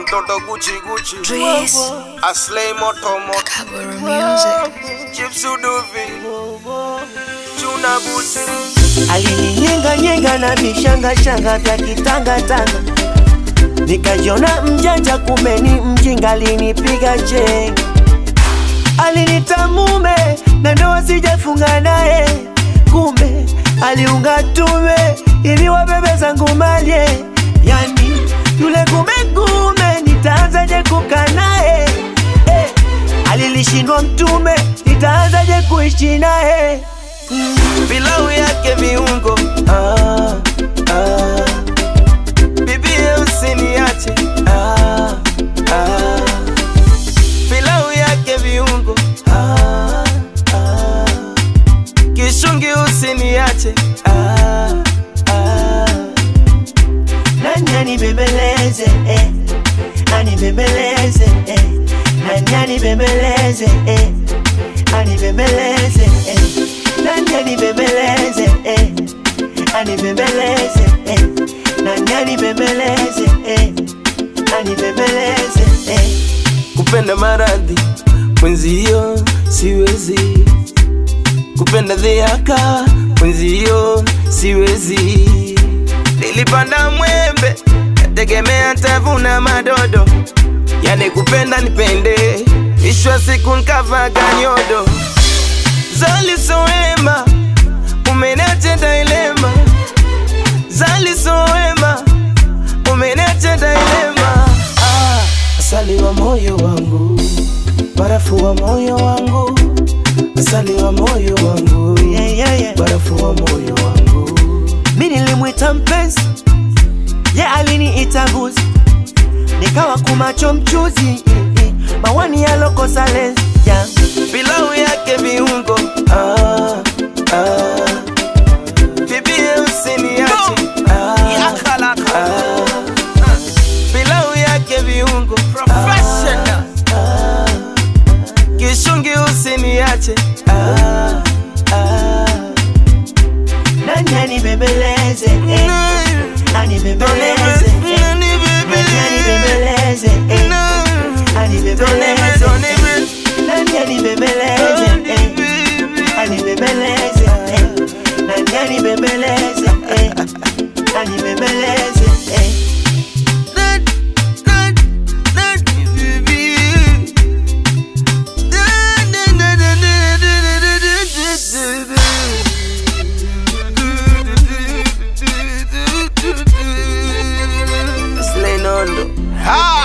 mtoto Gucci Gucci, Dries, Aslay moto moto, Kaburu Music. Chips Uduvi, Buti, nyenga na vishangashanga vya kitangatanga, nikajiona mjanja, kumeni mjinga, alinipiga chenga. Alinita mume na ndoa sijafunga naye, kumbe aliunga tume ili wabebe zangu malye. Alilishindwa mtume, nitaanzaje kuishi naye. Pilau yake viungo ah, ah. Ah, ah, ah. Nani anibembeleze eh, anibembeleze eh. Nani anibembeleze eh, anibembeleze eh. Nani anibembeleze eh, anibembeleze eh. Nani anibembeleze eh, anibembeleze eh. Kupenda maradhi mwenzio siwezi, kupenda dhiaka mwenzio siwezi. Nilipanda mwembe nategemea tavuna madodo, yani kupenda nipende, ishwa siku nkava kanyodo Zali soema umeniacha dilema, Zali soema umeniacha dilema. Ah, asali wa moyo wangu, barafu wa moyo wangu, asali wa moyo wangu, yeah, yeah, yeah. barafu wa moyo wangu. Mi nilimwita mpenzi, ye aliniita mbuzi, nikawa kumacho mchuzi, mawani yalokosa yeah. Pilau yake viungo ah, ah. Bibie usiniache ah, ah. Pilau yake viungo Professional, ah, Kishungi usiniache ah, ah. Anibembeleze eh. Slay Nondo, Ha!